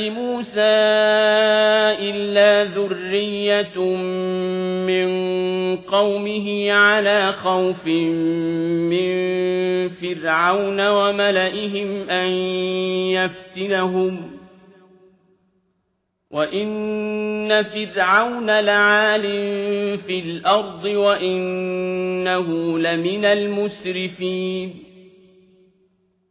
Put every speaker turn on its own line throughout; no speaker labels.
لموسى إلا ذرية من قومه على خوف من فرعون وملئهم أن يفتنهم وإن فرعون لعال في الأرض وإنه لمن المسرفين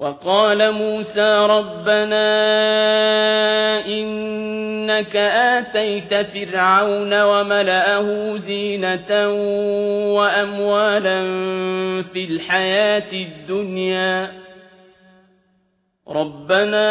وقال موسى ربنا إنك آتيت فرعون وملأه زينة وأموالا في الحياة الدنيا. ربنا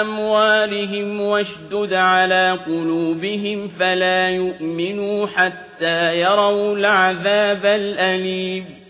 أموالهم واشدد على قلوبهم فلا يؤمنوا حتى يروا العذاب الأليم.